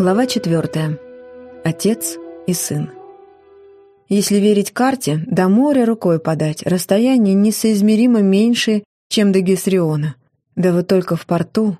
Глава четвертая. Отец и сын. Если верить карте, до моря рукой подать, расстояние несоизмеримо меньше, чем до Гесриона. Да вот только в порту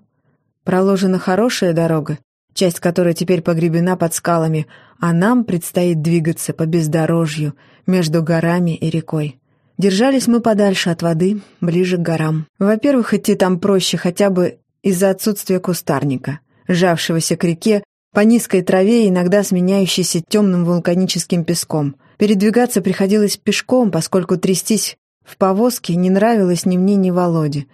проложена хорошая дорога, часть которой теперь погребена под скалами, а нам предстоит двигаться по бездорожью между горами и рекой. Держались мы подальше от воды, ближе к горам. Во-первых, идти там проще хотя бы из-за отсутствия кустарника, сжавшегося к реке по низкой траве, иногда сменяющейся темным вулканическим песком. Передвигаться приходилось пешком, поскольку трястись в повозке не нравилось ни мне, ни Володе.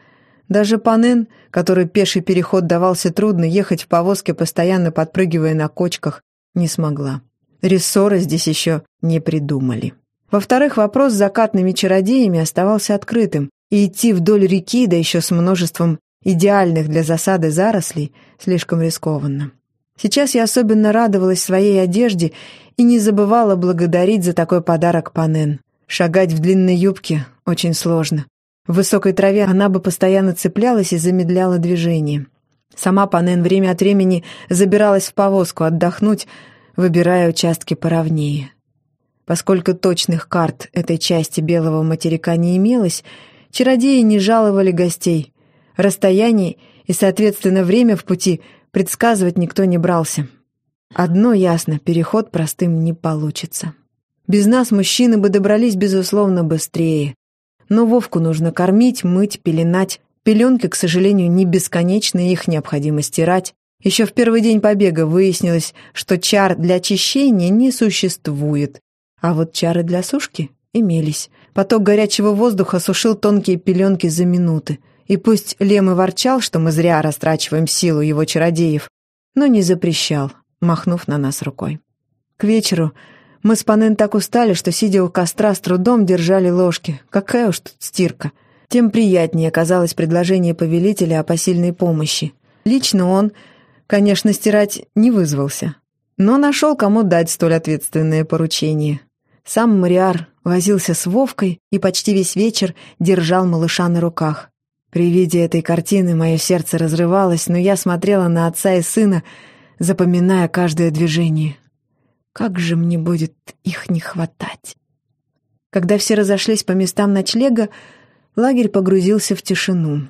Даже Панен, который пеший переход давался трудно, ехать в повозке, постоянно подпрыгивая на кочках, не смогла. Рессоры здесь еще не придумали. Во-вторых, вопрос с закатными чародеями оставался открытым, и идти вдоль реки, да еще с множеством идеальных для засады зарослей, слишком рискованно. Сейчас я особенно радовалась своей одежде и не забывала благодарить за такой подарок Панен. Шагать в длинной юбке очень сложно. В высокой траве она бы постоянно цеплялась и замедляла движение. Сама Панен время от времени забиралась в повозку отдохнуть, выбирая участки поровнее. Поскольку точных карт этой части белого материка не имелось, чародеи не жаловали гостей. Расстояние и, соответственно, время в пути предсказывать никто не брался. Одно ясно — переход простым не получится. Без нас мужчины бы добрались, безусловно, быстрее. Но Вовку нужно кормить, мыть, пеленать. Пеленки, к сожалению, не бесконечны, их необходимо стирать. Еще в первый день побега выяснилось, что чар для очищения не существует. А вот чары для сушки имелись. Поток горячего воздуха сушил тонкие пеленки за минуты. И пусть Лем и ворчал, что мы зря растрачиваем силу его чародеев, но не запрещал, махнув на нас рукой. К вечеру мы с Панен так устали, что, сидя у костра, с трудом держали ложки. Какая уж тут стирка. Тем приятнее оказалось предложение повелителя о посильной помощи. Лично он, конечно, стирать не вызвался, но нашел, кому дать столь ответственное поручение. Сам Мариар возился с Вовкой и почти весь вечер держал малыша на руках. При виде этой картины мое сердце разрывалось, но я смотрела на отца и сына, запоминая каждое движение. Как же мне будет их не хватать? Когда все разошлись по местам ночлега, лагерь погрузился в тишину.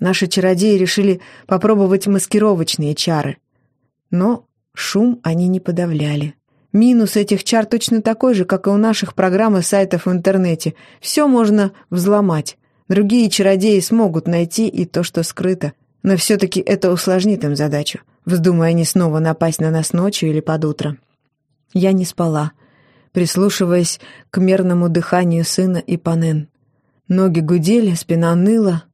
Наши чародеи решили попробовать маскировочные чары. Но шум они не подавляли. Минус этих чар точно такой же, как и у наших программ и сайтов в интернете. Все можно взломать. Другие чародеи смогут найти и то, что скрыто. Но все-таки это усложнит им задачу, вздумая они снова напасть на нас ночью или под утро. Я не спала, прислушиваясь к мерному дыханию сына и Панен. Ноги гудели, спина ныла,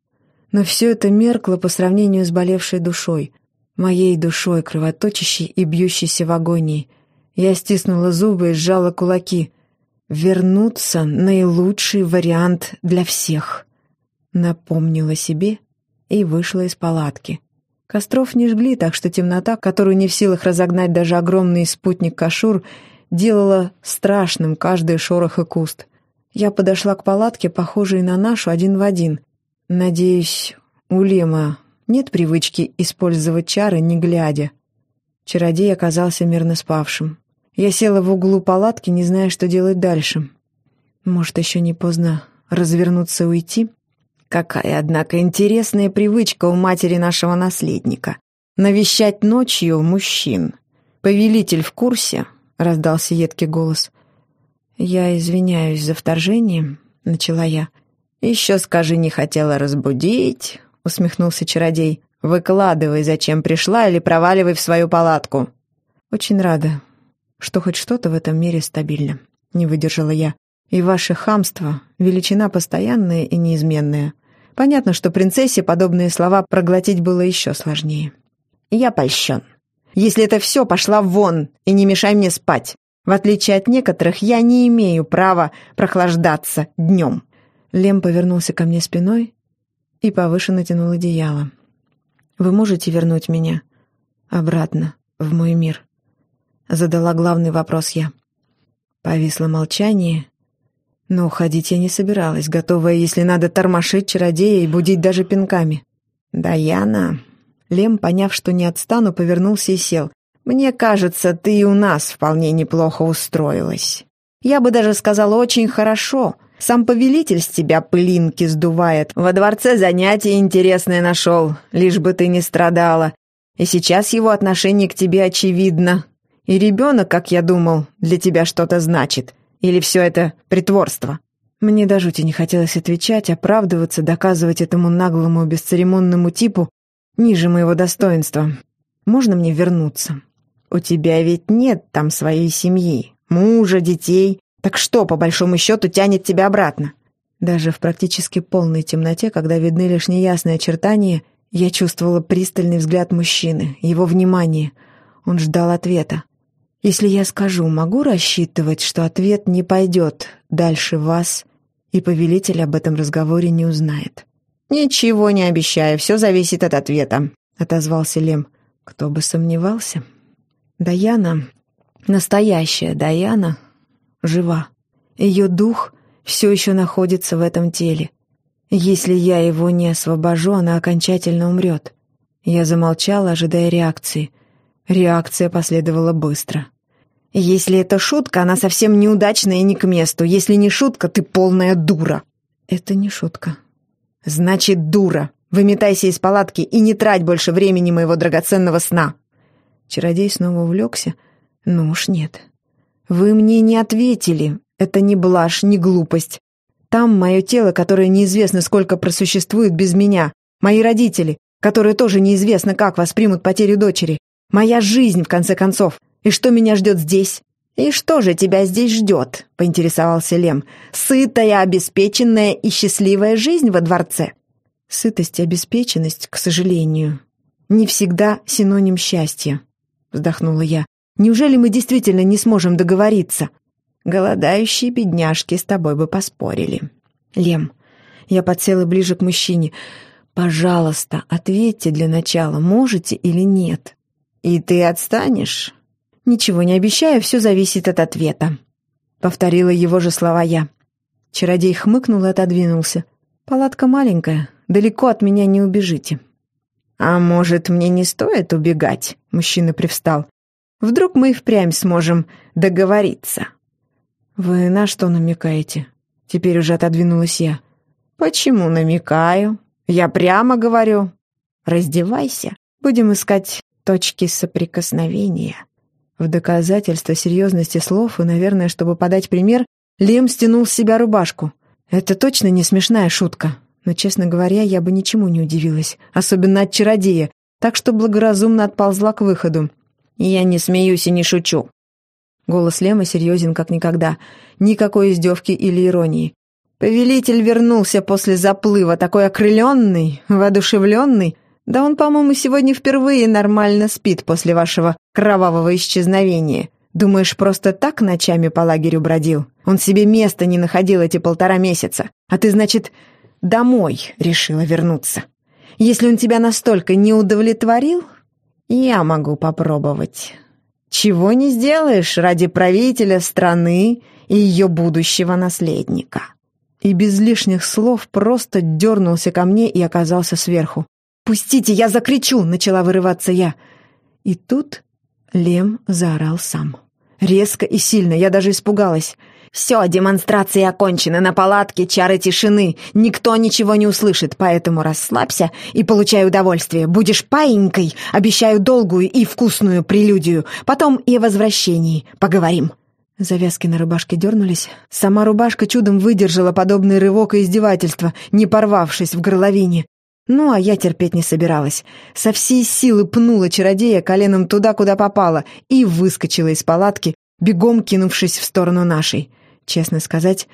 но все это меркло по сравнению с болевшей душой, моей душой, кровоточащей и бьющейся в агонии — я стиснула зубы и сжала кулаки. «Вернуться — наилучший вариант для всех», — напомнила себе и вышла из палатки. Костров не жгли, так что темнота, которую не в силах разогнать даже огромный спутник Кашур, делала страшным каждый шорох и куст. Я подошла к палатке, похожей на нашу, один в один. Надеюсь, у Лема нет привычки использовать чары, не глядя. Чародей оказался мирно спавшим. Я села в углу палатки, не зная, что делать дальше. Может, еще не поздно развернуться и уйти? Какая, однако, интересная привычка у матери нашего наследника. Навещать ночью мужчин. «Повелитель в курсе?» — раздался едкий голос. «Я извиняюсь за вторжение», — начала я. «Еще скажи, не хотела разбудить», — усмехнулся чародей. «Выкладывай, зачем пришла, или проваливай в свою палатку». «Очень рада что хоть что-то в этом мире стабильно. Не выдержала я. И ваше хамство — величина постоянная и неизменная. Понятно, что принцессе подобные слова проглотить было еще сложнее. Я польщен. Если это все, пошла вон и не мешай мне спать. В отличие от некоторых, я не имею права прохлаждаться днем. Лем повернулся ко мне спиной и повыше натянул одеяло. «Вы можете вернуть меня обратно в мой мир?» Задала главный вопрос я. Повисло молчание, но уходить я не собиралась, готовая, если надо, тормошить чародея и будить даже пинками. «Даяна...» Лем, поняв, что не отстану, повернулся и сел. Мне кажется, ты и у нас вполне неплохо устроилась. Я бы даже сказала, очень хорошо. Сам повелитель с тебя пылинки сдувает. Во дворце занятие интересное нашел, лишь бы ты не страдала. И сейчас его отношение к тебе очевидно. И ребенок, как я думал, для тебя что-то значит. Или все это притворство?» Мне до жути не хотелось отвечать, оправдываться, доказывать этому наглому, бесцеремонному типу ниже моего достоинства. «Можно мне вернуться? У тебя ведь нет там своей семьи, мужа, детей. Так что, по большому счету, тянет тебя обратно?» Даже в практически полной темноте, когда видны лишь неясные очертания, я чувствовала пристальный взгляд мужчины, его внимание. Он ждал ответа. Если я скажу, могу рассчитывать, что ответ не пойдет дальше вас, и повелитель об этом разговоре не узнает. «Ничего не обещаю, все зависит от ответа», — отозвался Лем. Кто бы сомневался. Даяна, настоящая Даяна, жива. Ее дух все еще находится в этом теле. Если я его не освобожу, она окончательно умрет. Я замолчала, ожидая реакции. Реакция последовала быстро. «Если это шутка, она совсем неудачная и не к месту. Если не шутка, ты полная дура». «Это не шутка». «Значит, дура. Выметайся из палатки и не трать больше времени моего драгоценного сна». Чародей снова увлекся. «Ну уж нет. Вы мне не ответили. Это не блажь, не глупость. Там мое тело, которое неизвестно сколько просуществует без меня. Мои родители, которые тоже неизвестно как воспримут потерю дочери. Моя жизнь, в конце концов. И что меня ждет здесь?» «И что же тебя здесь ждет?» — поинтересовался Лем. «Сытая, обеспеченная и счастливая жизнь во дворце?» Сытость и обеспеченность, к сожалению, не всегда синоним счастья, вздохнула я. Неужели мы действительно не сможем договориться? Голодающие бедняжки с тобой бы поспорили. Лем, я подсела ближе к мужчине. Пожалуйста, ответьте для начала, можете или нет. И ты отстанешь? Ничего не обещаю, все зависит от ответа. Повторила его же слова я. Чародей хмыкнул и отодвинулся. Палатка маленькая, Далеко от меня не убежите». «А может, мне не стоит убегать?» — мужчина привстал. «Вдруг мы и впрямь сможем договориться». «Вы на что намекаете?» Теперь уже отодвинулась я. «Почему намекаю? Я прямо говорю. Раздевайся. Будем искать точки соприкосновения». В доказательство серьезности слов и, наверное, чтобы подать пример, Лем стянул с себя рубашку. «Это точно не смешная шутка?» но, честно говоря, я бы ничему не удивилась, особенно от чародея, так что благоразумно отползла к выходу. «Я не смеюсь и не шучу». Голос Лема серьезен как никогда. Никакой издевки или иронии. «Повелитель вернулся после заплыва, такой окрыленный, воодушевленный. Да он, по-моему, сегодня впервые нормально спит после вашего кровавого исчезновения. Думаешь, просто так ночами по лагерю бродил? Он себе места не находил эти полтора месяца. А ты, значит, домой решила вернуться. Если он тебя настолько не удовлетворил, я могу попробовать. Чего не сделаешь ради правителя страны и ее будущего наследника». И без лишних слов просто дернулся ко мне и оказался сверху. «Пустите, я закричу!» — начала вырываться я. И тут Лем заорал сам. Резко и сильно, я даже испугалась. «Все, демонстрации окончены, на палатке чары тишины. Никто ничего не услышит, поэтому расслабься и получай удовольствие. Будешь паинькой, обещаю долгую и вкусную прелюдию. Потом и о возвращении поговорим». Завязки на рубашке дернулись. Сама рубашка чудом выдержала подобный рывок и издевательство, не порвавшись в горловине. Ну, а я терпеть не собиралась. Со всей силы пнула чародея коленом туда, куда попала, и выскочила из палатки, бегом кинувшись в сторону нашей. Честно сказать,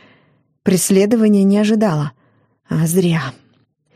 преследования не ожидала. А зря.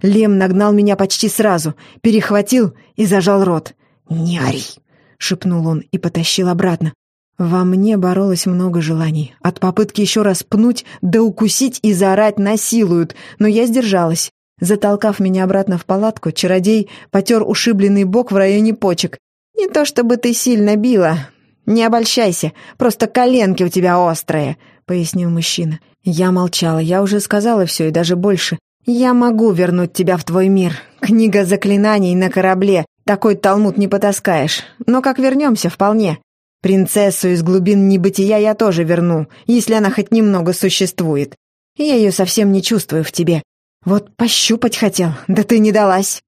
Лем нагнал меня почти сразу, перехватил и зажал рот. «Не ори!» — шепнул он и потащил обратно. Во мне боролось много желаний. От попытки еще раз пнуть, да укусить и заорать насилуют, но я сдержалась. Затолкав меня обратно в палатку, чародей потер ушибленный бок в районе почек. «Не то чтобы ты сильно била. Не обольщайся, просто коленки у тебя острые пояснил мужчина. Я молчала, я уже сказала все и даже больше. Я могу вернуть тебя в твой мир. Книга заклинаний на корабле. такой талмуд не потаскаешь. Но как вернемся, вполне. Принцессу из глубин небытия я тоже верну, если она хоть немного существует. Я ее совсем не чувствую в тебе. Вот пощупать хотел, да ты не далась.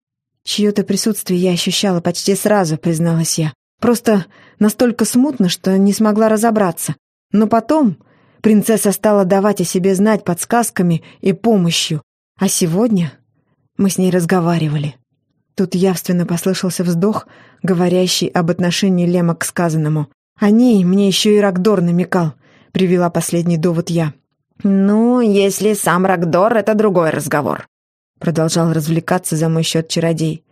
Чье-то присутствие я ощущала почти сразу, призналась я. Просто настолько смутно, что не смогла разобраться. Но потом принцесса стала давать о себе знать подсказками и помощью. А сегодня мы с ней разговаривали. Тут явственно послышался вздох, говорящий об отношении Лема к сказанному. О ней мне еще и Рагдор намекал, привела последний довод я. «Ну, если сам Рагдор, это другой разговор», продолжал развлекаться за мой счет чародей.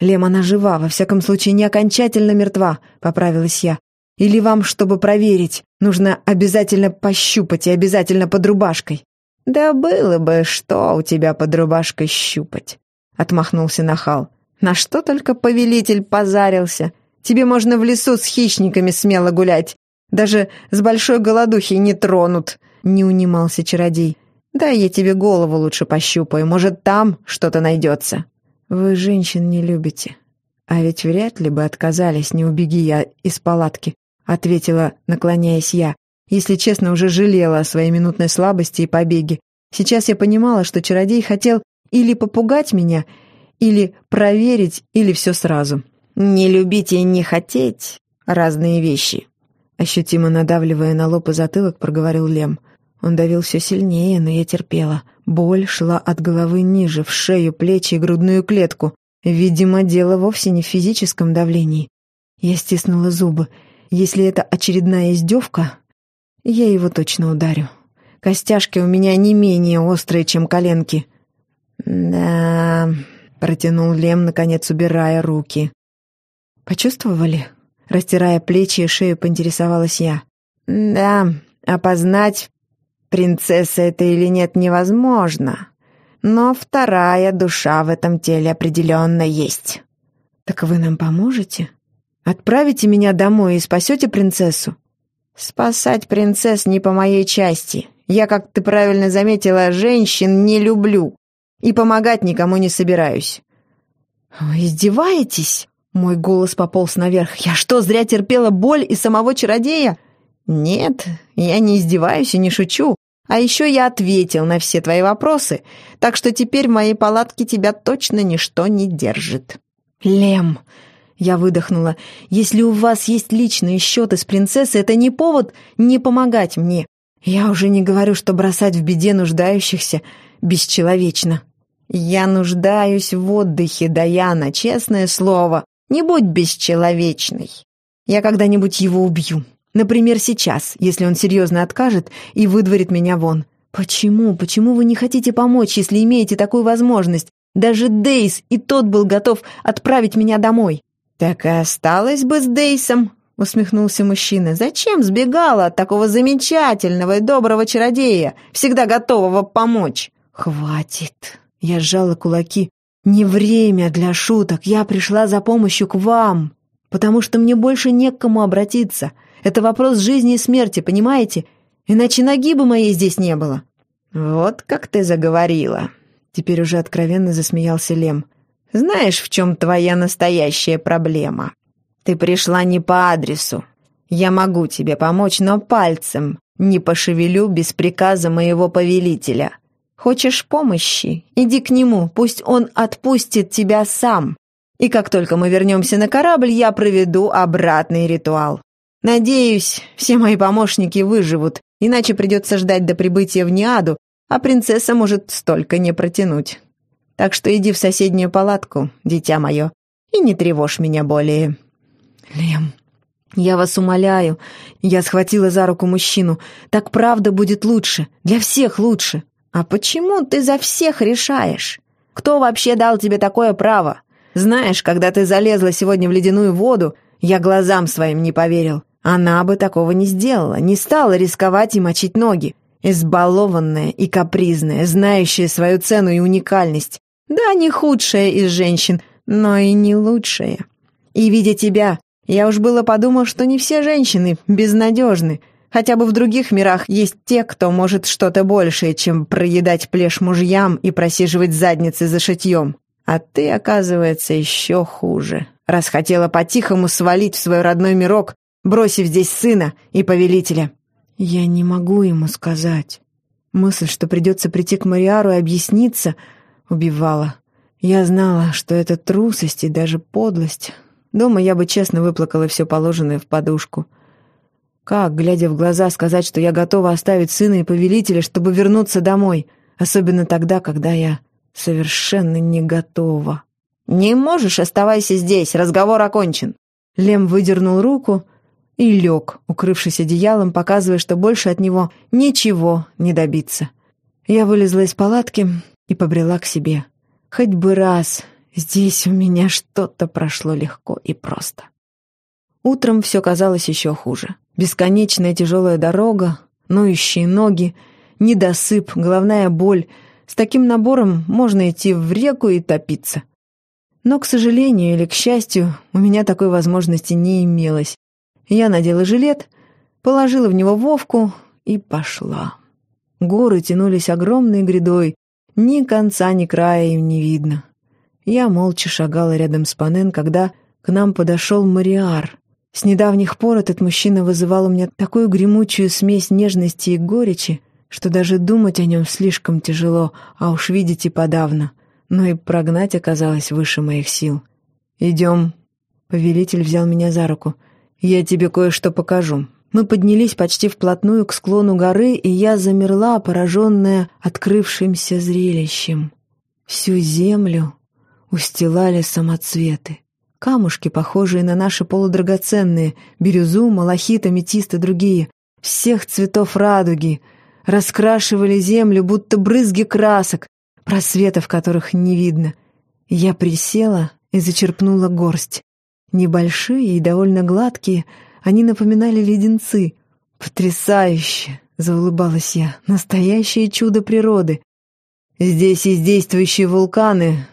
«Лем, она жива, во всяком случае не окончательно мертва», — поправилась я. «Или вам, чтобы проверить, нужно обязательно пощупать и обязательно под рубашкой?» «Да было бы, что у тебя под рубашкой щупать», — отмахнулся нахал. «На что только повелитель позарился. Тебе можно в лесу с хищниками смело гулять. Даже с большой голодухей не тронут», — не унимался чародей. «Дай я тебе голову лучше пощупаю, может, там что-то найдется». «Вы женщин не любите. А ведь вряд ли бы отказались, не убеги я из палатки», — ответила, наклоняясь я. Если честно, уже жалела о своей минутной слабости и побеге. Сейчас я понимала, что чародей хотел или попугать меня, или проверить, или все сразу. «Не любить и не хотеть — разные вещи», — ощутимо надавливая на лоб и затылок, проговорил Лем. Он давил все сильнее, но я терпела. Боль шла от головы ниже, в шею, плечи и грудную клетку. Видимо, дело вовсе не в физическом давлении. Я стиснула зубы. Если это очередная издевка, я его точно ударю. Костяшки у меня не менее острые, чем коленки. «Да...» — протянул Лем, наконец убирая руки. «Почувствовали?» Растирая плечи и шею, поинтересовалась я. «Да, опознать Принцесса это или нет, невозможно. Но вторая душа в этом теле определенно есть. Так вы нам поможете? Отправите меня домой и спасете принцессу? Спасать принцесс не по моей части. Я, как ты правильно заметила, женщин не люблю. И помогать никому не собираюсь. Вы издеваетесь? Мой голос пополз наверх. Я что, зря терпела боль и самого чародея? «Нет, я не издеваюсь и не шучу. А еще я ответил на все твои вопросы, так что теперь в моей палатке тебя точно ничто не держит». «Лем!» Я выдохнула. «Если у вас есть личные счеты с принцессой, это не повод не помогать мне. Я уже не говорю, что бросать в беде нуждающихся бесчеловечно. Я нуждаюсь в отдыхе, Даяна, честное слово. Не будь бесчеловечной. Я когда-нибудь его убью. Например, сейчас, если он серьезно откажет и выдворит меня вон. Почему? Почему вы не хотите помочь, если имеете такую возможность? Даже Дейс и тот был готов отправить меня домой. Так и осталось бы с Дейсом, усмехнулся мужчина. Зачем сбегала от такого замечательного и доброго чародея, всегда готового помочь? Хватит. Я сжала кулаки. Не время для шуток. Я пришла за помощью к вам, потому что мне больше не к кому обратиться. Это вопрос жизни и смерти, понимаете? Иначе ноги бы моей здесь не было». «Вот как ты заговорила», — теперь уже откровенно засмеялся Лем. «Знаешь, в чем твоя настоящая проблема? Ты пришла не по адресу. Я могу тебе помочь, но пальцем не пошевелю без приказа моего повелителя. Хочешь помощи? Иди к нему, пусть он отпустит тебя сам. И как только мы вернемся на корабль, я проведу обратный ритуал. Надеюсь, все мои помощники выживут, иначе придется ждать до прибытия в Ниаду, а принцесса может столько не протянуть. Так что иди в соседнюю палатку, дитя мое, и не тревожь меня более». «Лем, я вас умоляю». Я схватила за руку мужчину. «Так правда будет лучше, для всех лучше». «А почему ты за всех решаешь? Кто вообще дал тебе такое право? Знаешь, когда ты залезла сегодня в ледяную воду, я глазам своим не поверил. Она бы такого не сделала, не стала рисковать и мочить ноги. Избалованная и капризная, знающая свою цену и уникальность. Да, не худшая из женщин, но и не лучшая. И, видя тебя, я уж было подумал, что не все женщины безнадежны. Хотя бы в других мирах есть те, кто может что-то большее, чем проедать плешь мужьям и просиживать задницы за шитьем. А ты, оказывается, еще хуже, раз хотела по-тихому свалить в свой родной мирок, бросив здесь сына и повелителя. Я не могу ему сказать. Мысль, что придется прийти к Мариару и объясниться, убивала. Я знала, что это трусость и даже подлость. Дома я бы честно выплакала все положенное в подушку. Как, глядя в глаза, сказать, что я готова оставить сына и повелителя, чтобы вернуться домой, особенно тогда, когда я совершенно не готова? «Не можешь, оставайся здесь, разговор окончен». Лем выдернул руку и лег, укрывшись одеялом, показывая, что больше от него ничего не добиться. Я вылезла из палатки и побрела к себе. Хоть бы раз здесь у меня что-то прошло легко и просто. Утром все казалось еще хуже. Бесконечная тяжелая дорога, ноющие ноги, недосып, головная боль. С таким набором можно идти в реку и топиться. Но, к сожалению или к счастью, у меня такой возможности не имелось. Я надела жилет, положила в него Вовку и пошла. Горы тянулись огромной грядой, ни конца, ни края им не видно. Я молча шагала рядом с Панен, когда к нам подошел Мариар. С недавних пор этот мужчина вызывал у меня такую гремучую смесь нежности и горечи, что даже думать о нем слишком тяжело, а уж видеть и подавно. Но и прогнать оказалось выше моих сил. «Идем». Повелитель взял меня за руку. «Я тебе кое-что покажу. Мы поднялись почти вплотную к склону горы, и я замерла, пораженная открывшимся зрелищем. Всю землю устилали самоцветы. Камушки, похожие на наши полудрагоценные, бирюзу, малахит, аметист и другие, всех цветов радуги, раскрашивали землю, будто брызги красок, просветов которых не видно. Я присела и зачерпнула горсть. Небольшие и довольно гладкие — они напоминали леденцы. «Потрясающе!» — заулыбалась я. «Настоящее чудо природы!» «Здесь есть действующие вулканы.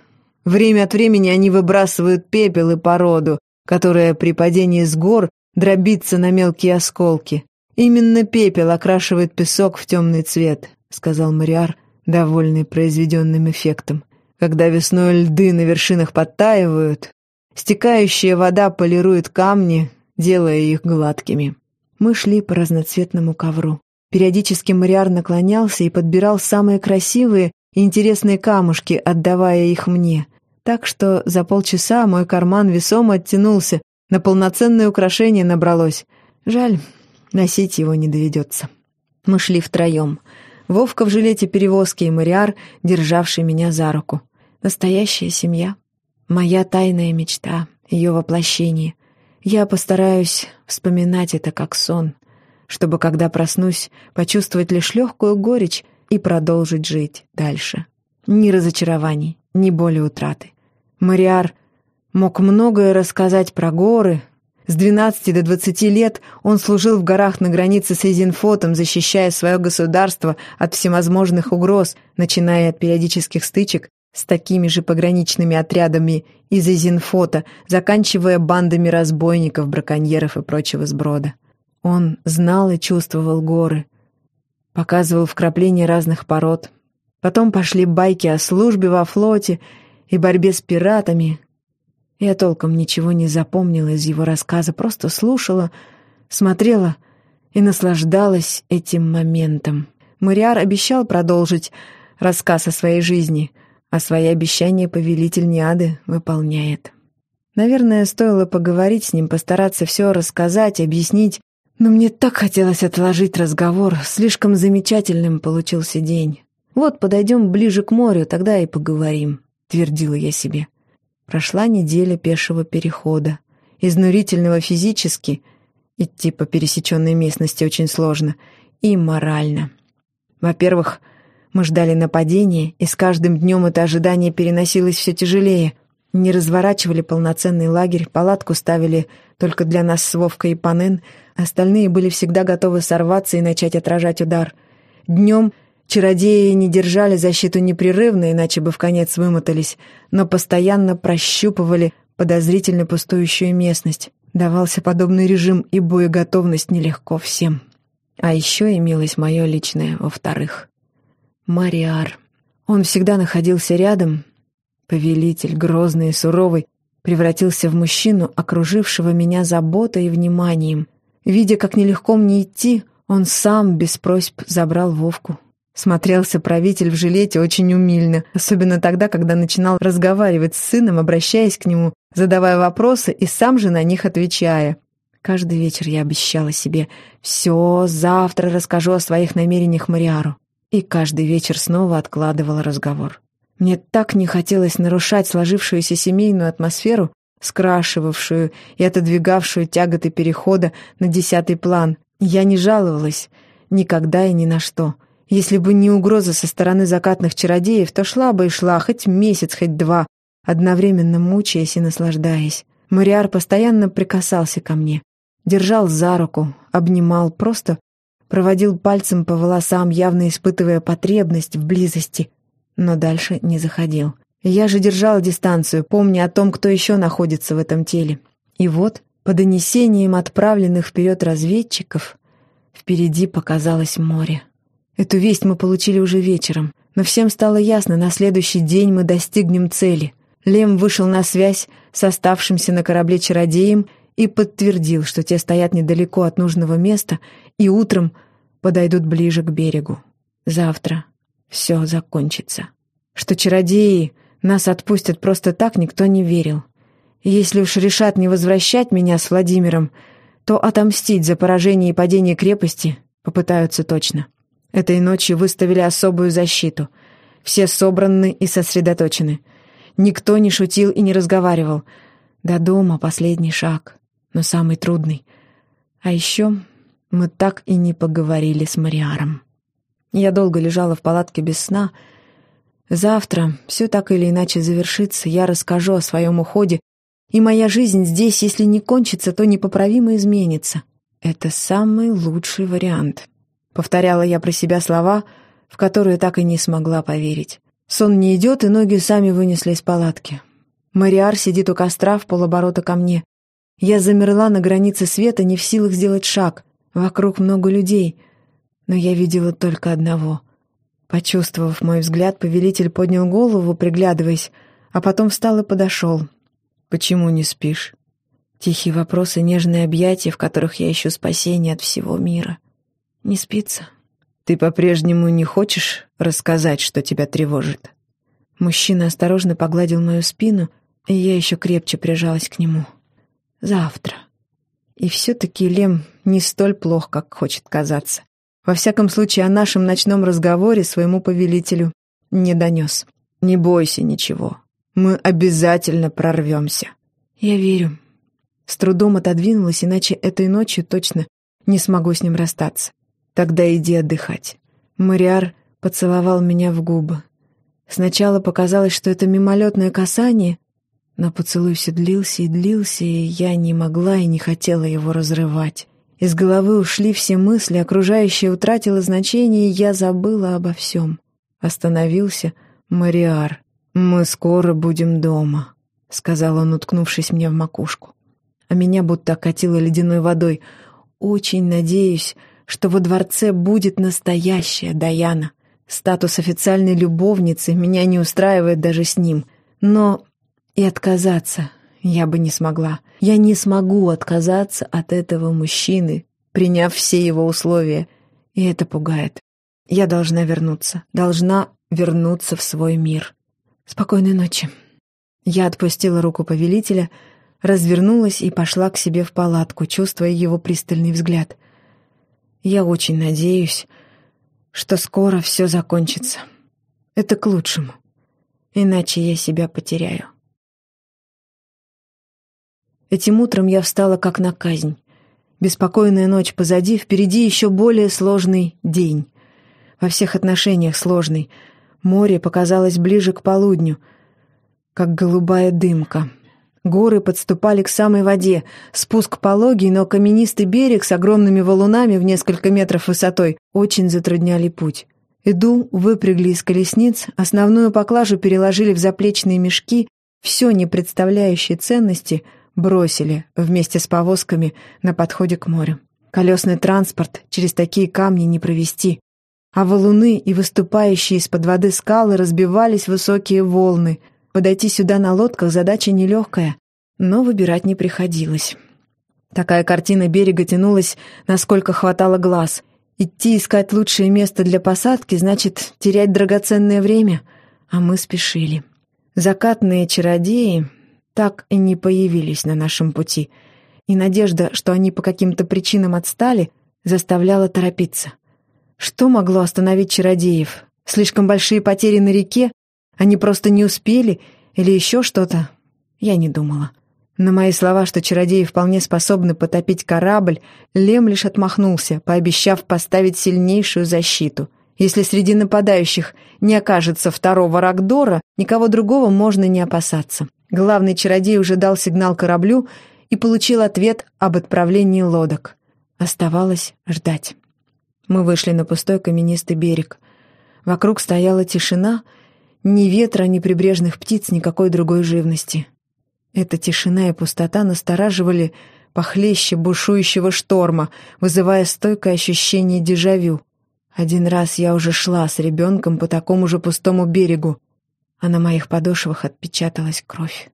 Время от времени они выбрасывают пепел и породу, которая при падении с гор дробится на мелкие осколки. Именно пепел окрашивает песок в темный цвет», — сказал Мариар, довольный произведенным эффектом. «Когда весной льды на вершинах подтаивают, стекающая вода полирует камни, делая их гладкими. Мы шли по разноцветному ковру. Периодически Мариар наклонялся и подбирал самые красивые и интересные камушки, отдавая их мне. Так что за полчаса мой карман весомо оттянулся, на полноценное украшение набралось. Жаль, носить его не доведется. Мы шли втроем. Вовка в жилете перевозки и Мариар, державший меня за руку. Настоящая семья. Моя тайная мечта, ее воплощение — я постараюсь вспоминать это как сон, чтобы, когда проснусь, почувствовать лишь легкую горечь и продолжить жить дальше. Ни разочарований, ни боли утраты. Мариар мог многое рассказать про горы. С 12 до 20 лет он служил в горах на границе с Эзинфотом, защищая свое государство от всевозможных угроз, начиная от периодических стычек с такими же пограничными отрядами из Изинфота, заканчивая бандами разбойников, браконьеров и прочего сброда. Он знал и чувствовал горы, показывал вкрапления разных пород. Потом пошли байки о службе во флоте и борьбе с пиратами. Я толком ничего не запомнила из его рассказа, просто слушала, смотрела и наслаждалась этим моментом. Мариар обещал продолжить рассказ о своей жизни — а свои обещания повелитель Ниады выполняет. Наверное, стоило поговорить с ним, постараться все рассказать, объяснить, но мне так хотелось отложить разговор, слишком замечательным получился день. «Вот подойдем ближе к морю, тогда и поговорим», — твердила я себе. Прошла неделя пешего перехода. Изнурительного физически, идти по пересеченной местности очень сложно, и морально. Во-первых, мы ждали нападения, и с каждым днем это ожидание переносилось все тяжелее. Не разворачивали полноценный лагерь, палатку ставили только для нас с Вовкой и Панен, остальные были всегда готовы сорваться и начать отражать удар. Днем чародеи не держали защиту непрерывно, иначе бы в конец вымотались, но постоянно прощупывали подозрительно пустующую местность. Давался подобный режим, и боеготовность нелегко всем. А еще имелось мое личное, во-вторых. Мариар. Он всегда находился рядом Повелитель, грозный и суровый, превратился в мужчину, окружившего меня заботой и вниманием. Видя, как нелегко мне идти, он сам без просьб забрал Вовку. Смотрелся правитель в жилете очень умильно, особенно тогда, когда начинал разговаривать с сыном, обращаясь к нему, задавая вопросы и сам же на них отвечая. Каждый вечер я обещала себе «все, завтра расскажу о своих намерениях Мариару». И каждый вечер снова откладывала разговор. Мне так не хотелось нарушать сложившуюся семейную атмосферу, скрашивавшую и отодвигавшую тяготы перехода на десятый план. Я не жаловалась никогда и ни на что. Если бы не угроза со стороны закатных чародеев, то шла бы и шла, хоть месяц, хоть два, одновременно мучаясь и наслаждаясь. Мариар постоянно прикасался ко мне, держал за руку, обнимал, просто проводил пальцем по волосам, явно испытывая потребность в близости, но дальше не заходил. Я же держала дистанцию, помня о том, кто еще находится в этом теле. И вот, по донесениям отправленных вперед разведчиков, впереди показалось море. Эту весть мы получили уже вечером, но всем стало ясно, на следующий день мы достигнем цели. Лем вышел на связь с оставшимся на корабле чародеем и подтвердил, что те стоят недалеко от нужного места и утром подойдут ближе к берегу. Завтра все закончится. Что чародеи нас отпустят просто так, никто не верил. если уж решат не возвращать меня с Владимиром, то отомстить за поражение и падение крепости попытаются точно. Этой ночью выставили особую защиту. Все собраны и сосредоточены. Никто не шутил и не разговаривал. До дома последний шаг, но самый трудный. А еще мы так и не поговорили с Мариаром. Я долго лежала в палатке без сна. Завтра все так или иначе завершится, я расскажу о своем уходе, и моя жизнь здесь, если не кончится, то непоправимо изменится. Это самый лучший вариант. Повторяла я про себя слова, в которые так и не смогла поверить. Сон не идет, и ноги сами вынесли из палатки. Мариар сидит у костра в полоборота ко мне. Я замерла на границе света, не в силах сделать шаг. Вокруг много людей — но я видела только одного. Почувствовав мой взгляд, повелитель поднял голову, приглядываясь, а потом встал и подошел. «Почему не спишь?» Тихие вопросы, нежные объятия, в которых я ищу спасение от всего мира. «Не спится?» «Ты по-прежнему не хочешь рассказать, что тебя тревожит?» Мужчина осторожно погладил мою спину, и я еще крепче прижалась к нему. «Завтра». И все-таки Лем не столь плох, как хочет казаться. Во всяком случае, о нашем ночном разговоре своему повелителю не донес. «Не бойся ничего. Мы обязательно прорвемся». «Я верю». С трудом отодвинулась, иначе этой ночью точно не смогу с ним расстаться. «Тогда иди отдыхать». Мариар поцеловал меня в губы. Сначала показалось, что это мимолетное касание, но поцелуй все длился и длился, и я не могла и не хотела его разрывать. Из головы ушли все мысли, окружающее утратило значение, и я забыла обо всем. Остановился Мариар. «Мы скоро будем дома», — сказал он, уткнувшись мне в макушку. А меня будто окатило ледяной водой. «Очень надеюсь, что во дворце будет настоящая Даяна. Статус официальной любовницы меня не устраивает даже с ним. Но и отказаться я бы не смогла. Я не смогу отказаться от этого мужчины, приняв все его условия. И это пугает. Я должна вернуться. Должна вернуться в свой мир. Спокойной ночи. Я отпустила руку повелителя, развернулась и пошла к себе в палатку, чувствуя его пристальный взгляд. Я очень надеюсь, что скоро все закончится. Это к лучшему. Иначе я себя потеряю. Этим утром я встала как на казнь. Беспокойная ночь позади, впереди еще более сложный день. Во всех отношениях сложный. Море показалось ближе к полудню, как голубая дымка. Горы подступали к самой воде. Спуск пологий, но каменистый берег с огромными валунами в несколько метров высотой очень затрудняли путь. Иду выпрягли из колесниц, основную поклажу переложили в заплечные мешки, все не представляющее ценности — бросили вместе с повозками на подходе к морю. Колесный транспорт через такие камни не провести, а валуны и выступающие из-под воды скалы разбивались высокие волны. Подойти сюда на лодках задача нелегкая, но выбирать не приходилось. Такая картина берега тянулась, насколько хватало глаз. Идти искать лучшее место для посадки значит терять драгоценное время, а мы спешили. Закатные чародеи так и не появились на нашем пути, и надежда, что они по каким-то причинам отстали, заставляла торопиться. Что могло остановить чародеев? Слишком большие потери на реке? Они просто не успели? Или еще что-то? Я не думала. На мои слова, что чародеи вполне способны потопить корабль, Лем лишь отмахнулся, пообещав поставить сильнейшую защиту. Если среди нападающих не окажется второго Рагдора, никого другого можно не опасаться. Главный чародей уже дал сигнал кораблю и получил ответ об отправлении лодок. Оставалось ждать. Мы вышли на пустой каменистый берег. Вокруг стояла тишина, ни ветра, ни прибрежных птиц, никакой другой живности. Эта тишина и пустота настораживали похлеще бушующего шторма, вызывая стойкое ощущение дежавю. Один раз я уже шла с ребенком по такому же пустому берегу, а на моих подошвах отпечаталась кровь.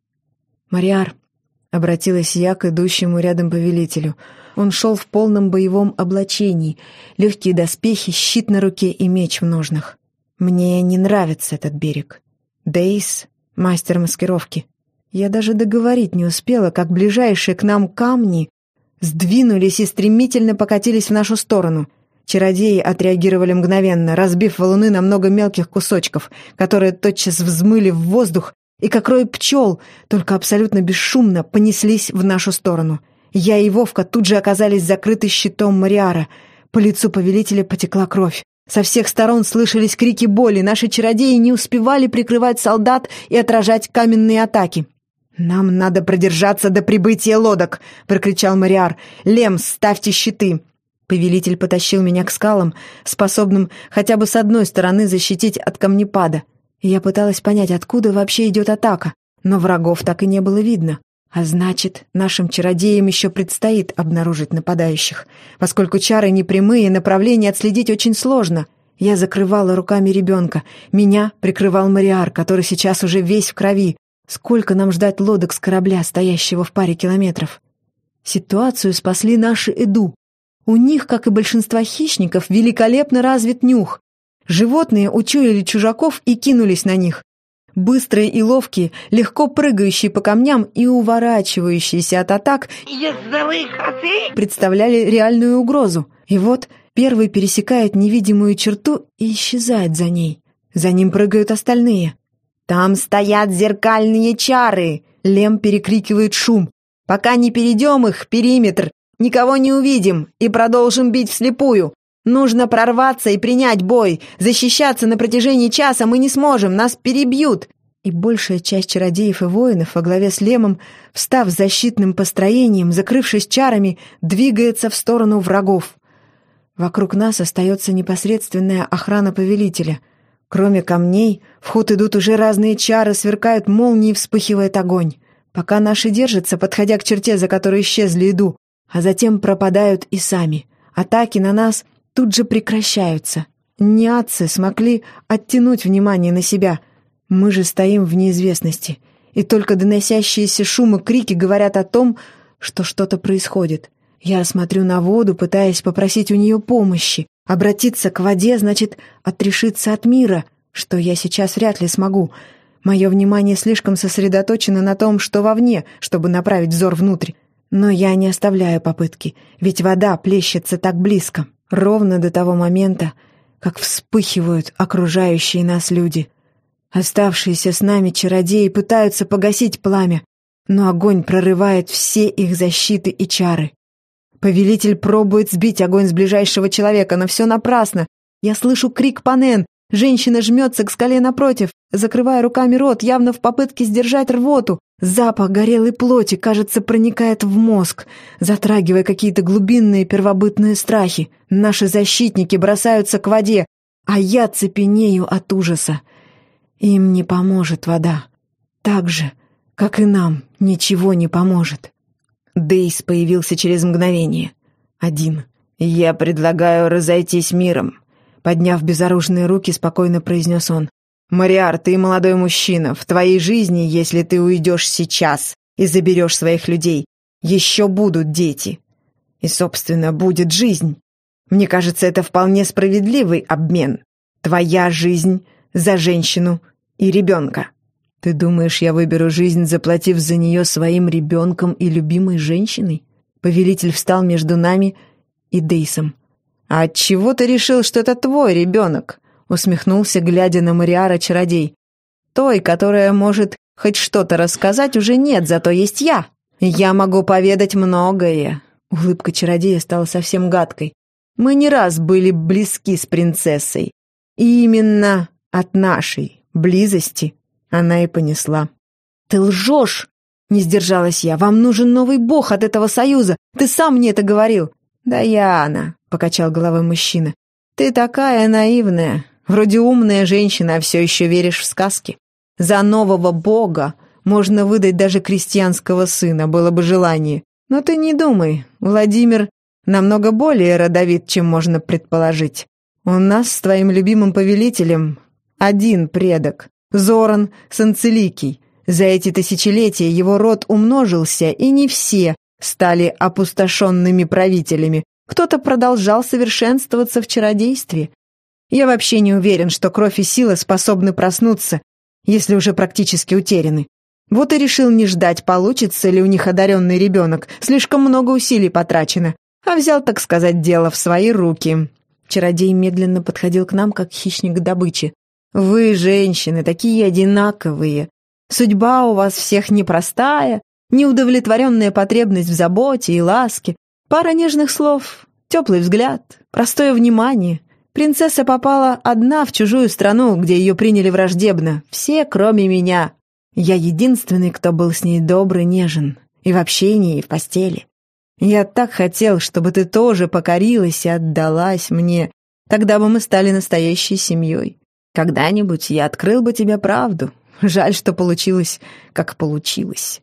«Мариар», — обратилась я к идущему рядом повелителю. Он шел в полном боевом облачении, легкие доспехи, щит на руке и меч в ножнах. «Мне не нравится этот берег. Дейс — мастер маскировки. Я даже договорить не успела, как ближайшие к нам камни сдвинулись и стремительно покатились в нашу сторону. Чародеи отреагировали мгновенно, разбив валуны на много мелких кусочков, которые тотчас взмыли в воздух и, как рой пчел, только абсолютно бесшумно понеслись в нашу сторону. Я и Вовка тут же оказались закрыты щитом Мариара. По лицу повелителя потекла кровь. Со всех сторон слышались крики боли, наши чародеи не успевали прикрывать солдат и отражать каменные атаки. «Нам надо продержаться до прибытия лодок!» — прокричал Мариар. «Лем, ставьте щиты!» Повелитель потащил меня к скалам, способным хотя бы с одной стороны защитить от камнепада. Я пыталась понять, откуда вообще идет атака, но врагов так и не было видно. А значит, нашим чародеям еще предстоит обнаружить нападающих. Поскольку чары непрямые, направление отследить очень сложно. Я закрывала руками ребенка. Меня прикрывал Мариар, который сейчас уже весь в крови. Сколько нам ждать лодок с корабля, стоящего в паре километров? Ситуацию спасли наши Эду. У них, как и большинство хищников, великолепно развит нюх. Животные учуяли чужаков и кинулись на них. Быстрые и ловкие, легко прыгающие по камням и уворачивающиеся от атак представляли реальную угрозу. И вот первый пересекает невидимую черту и исчезает за ней. За ним прыгают остальные. «Там стоят зеркальные чары!» Лем перекрикивает шум. «Пока не перейдем их, периметр, никого не увидим и продолжим бить вслепую. Нужно прорваться и принять бой. Защищаться на протяжении часа мы не сможем, нас перебьют!» И большая часть чародеев и воинов во главе с Лемом, встав защитным построением, закрывшись чарами, двигается в сторону врагов. Вокруг нас остается непосредственная охрана повелителя — Кроме камней, в ход идут уже разные чары, сверкают молнии, вспыхивает огонь. Пока наши держатся, подходя к черте, за которой исчезли иду, а затем пропадают и сами. Атаки на нас тут же прекращаются. Ниатцы смогли оттянуть внимание на себя. Мы же стоим в неизвестности. И только доносящиеся шумы крики говорят о том, что что-то происходит. Я смотрю на воду, пытаясь попросить у нее помощи. Обратиться к воде значит отрешиться от мира, что я сейчас вряд ли смогу. Мое внимание слишком сосредоточено на том, что вовне, чтобы направить взор внутрь. Но я не оставляю попытки, ведь вода плещется так близко, ровно до того момента, как вспыхивают окружающие нас люди. Оставшиеся с нами чародеи пытаются погасить пламя, но огонь прорывает все их защиты и чары. Повелитель пробует сбить огонь с ближайшего человека, но все напрасно. Я слышу крик Панен. Женщина жмется к скале напротив, закрывая руками рот, явно в попытке сдержать рвоту. Запах горелой плоти, кажется, проникает в мозг, затрагивая какие-то глубинные первобытные страхи. Наши защитники бросаются к воде, а я цепенею от ужаса. Им не поможет вода. Так же, как и нам, ничего не поможет. Дейс появился через мгновение. Один. «Я предлагаю разойтись миром», — подняв безоружные руки, спокойно произнес он. «Мариар, ты молодой мужчина. В твоей жизни, если ты уйдешь сейчас и заберешь своих людей, еще будут дети. И, собственно, будет жизнь. Мне кажется, это вполне справедливый обмен. Твоя жизнь за женщину и ребенка. Ты думаешь, я выберу жизнь, заплатив за нее своим ребенком и любимой женщиной? Повелитель встал между нами и Дейсом. «А отчего ты решил, что это твой ребенок?» усмехнулся, глядя на Мариара чародей. «Той, которая может хоть что-то рассказать, уже нет, зато есть я. Я могу поведать многое». Улыбка чародея стала совсем гадкой. «Мы не раз были близки с принцессой. И именно от нашей близости она и понесла». «Ты лжешь!» — не сдержалась я. «Вам нужен новый бог от этого союза. Ты сам мне это говорил». «Да она», — покачал головой мужчина. «Ты такая наивная. Вроде умная женщина, а все еще веришь в сказки. За нового бога можно выдать даже крестьянского сына, было бы желание. Но ты не думай, Владимир намного более родовит, чем можно предположить. У нас с твоим любимым повелителем один предок, Зоран Санцеликий. За эти тысячелетия его род умножился, и не все стали опустошенными правителями. Кто-то продолжал совершенствоваться в чародействе. Я вообще не уверен, что кровь и сила способны проснуться, если уже практически утеряны. Вот и решил не ждать, получится ли у них одаренный ребенок. Слишком много усилий потрачено. А взял, так сказать, дело в свои руки. Чародей медленно подходил к нам, как хищник к добыче. «Вы, женщины, такие одинаковые. Судьба у вас всех непростая, неудовлетворенная потребность в заботе и ласке, пара нежных слов, теплый взгляд, простое внимание. Принцесса попала одна в чужую страну, где ее приняли враждебно, все, кроме меня. Я единственный, кто был с ней добрый, нежен, и в общении, и в постели. Я так хотел, чтобы ты тоже покорилась и отдалась мне, тогда бы мы стали настоящей семьей. Когда-нибудь я открыл бы тебе правду. Жаль, что получилось, как получилось.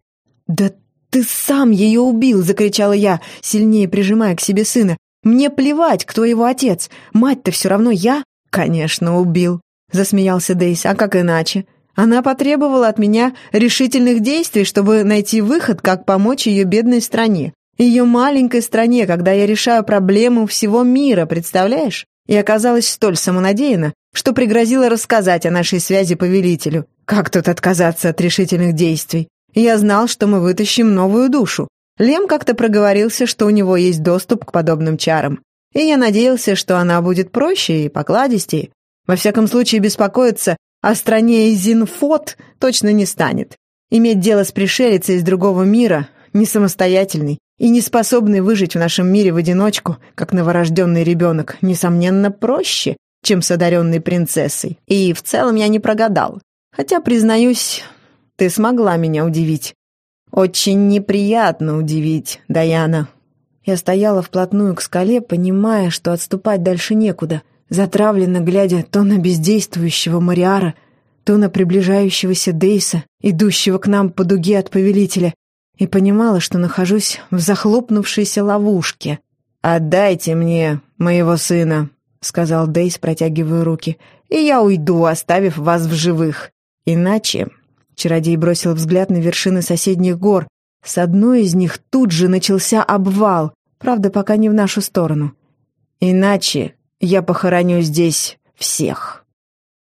«Да ты сам ее убил!» — закричала я, сильнее прижимая к себе сына. «Мне плевать, кто его отец. Мать-то все равно я». «Конечно, убил», — засмеялся Дейс. «А как иначе? Она потребовала от меня решительных действий, чтобы найти выход, как помочь ее бедной стране. Ее маленькой стране, когда я решаю проблему всего мира, представляешь? И оказалась столь самонадеянна, что пригрозила рассказать о нашей связи повелителю. Как тут отказаться от решительных действий? Я знал, что мы вытащим новую душу. Лем как-то проговорился, что у него есть доступ к подобным чарам. И я надеялся, что она будет проще и покладистее. Во всяком случае, беспокоиться о стране Зинфот точно не станет. Иметь дело с пришелицей из другого мира, не самостоятельный и не способный выжить в нашем мире в одиночку, как новорожденный ребенок, несомненно, проще, чем с одаренной принцессой. И в целом я не прогадал. Хотя, признаюсь, ты смогла меня удивить. Очень неприятно удивить, Даяна. Я стояла вплотную к скале, понимая, что отступать дальше некуда, затравленно глядя то на бездействующего Мариара, то на приближающегося Дейса, идущего к нам по дуге от повелителя, и понимала, что нахожусь в захлопнувшейся ловушке. «Отдайте мне моего сына», — сказал Дейс, протягивая руки, — «и я уйду, оставив вас в живых. Иначе Чародей бросил взгляд на вершины соседних гор. С одной из них тут же начался обвал, правда, пока не в нашу сторону. Иначе я похороню здесь всех.